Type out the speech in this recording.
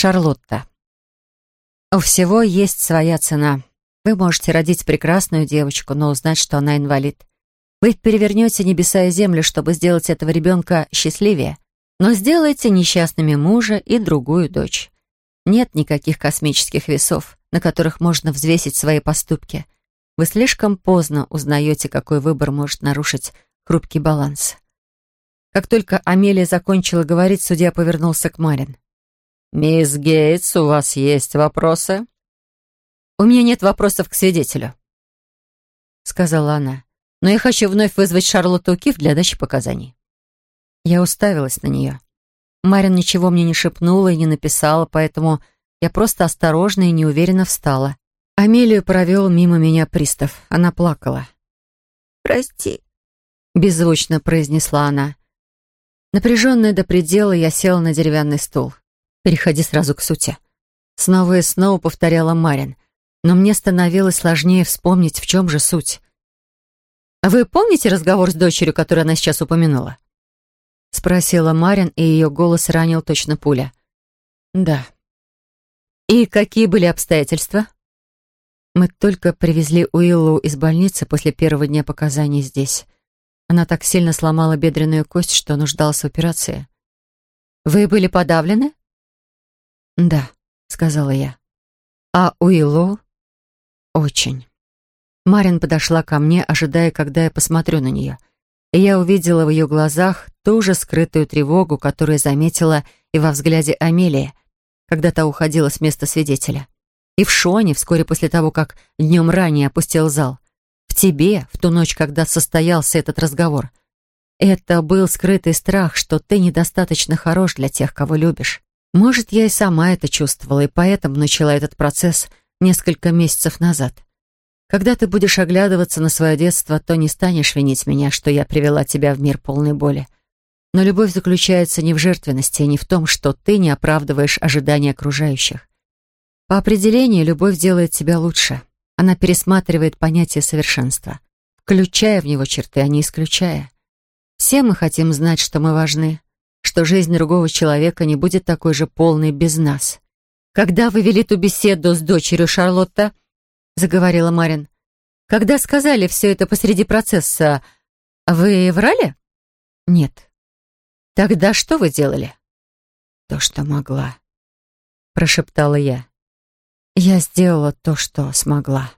Шарлотта. У всего есть своя цена. Вы можете родить прекрасную девочку, но узнать, что она инвалид. Вы перевернете небеса и землю, чтобы сделать этого ребенка счастливее, но сделаете несчастными мужа и другую дочь. Нет никаких космических весов, на которых можно взвесить свои поступки. Вы слишком поздно узнаете, какой выбор может нарушить хрупкий баланс. Как только Амелия закончила говорить, судья повернулся к Марин. «Мисс Гейтс, у вас есть вопросы?» «У меня нет вопросов к свидетелю», — сказала она. «Но я хочу вновь вызвать Шарлотту Киф для дачи показаний». Я уставилась на нее. Марин ничего мне не шепнула и не написала, поэтому я просто осторожно и неуверенно встала. Амелию провел мимо меня пристав. Она плакала. «Прости», — беззвучно произнесла она. Напряженная до предела, я села на деревянный стул переходи сразу к сути». Снова и снова повторяла Марин, но мне становилось сложнее вспомнить, в чем же суть. «Вы помните разговор с дочерью, которую она сейчас упомянула?» Спросила Марин, и ее голос ранил точно пуля. «Да». «И какие были обстоятельства?» «Мы только привезли Уиллу из больницы после первого дня показаний здесь. Она так сильно сломала бедренную кость, что нуждалась в операции». «Вы были подавлены?» «Да», — сказала я. «А Уиллоу?» «Очень». Марин подошла ко мне, ожидая, когда я посмотрю на нее. И я увидела в ее глазах ту же скрытую тревогу, которую заметила и во взгляде Амелии, когда та уходила с места свидетеля. И в Шоне, вскоре после того, как днем ранее опустил зал. В тебе, в ту ночь, когда состоялся этот разговор. Это был скрытый страх, что ты недостаточно хорош для тех, кого любишь. Может, я и сама это чувствовала, и поэтому начала этот процесс несколько месяцев назад. Когда ты будешь оглядываться на свое детство, то не станешь винить меня, что я привела тебя в мир полной боли. Но любовь заключается не в жертвенности, и не в том, что ты не оправдываешь ожидания окружающих. По определению, любовь делает тебя лучше. Она пересматривает понятие совершенства, включая в него черты, а не исключая. Все мы хотим знать, что мы важны, что жизнь другого человека не будет такой же полной без нас. «Когда вы вели ту беседу с дочерью Шарлотта?» — заговорила Марин. «Когда сказали все это посреди процесса, вы врали?» «Нет». «Тогда что вы делали?» «То, что могла», — прошептала я. «Я сделала то, что смогла».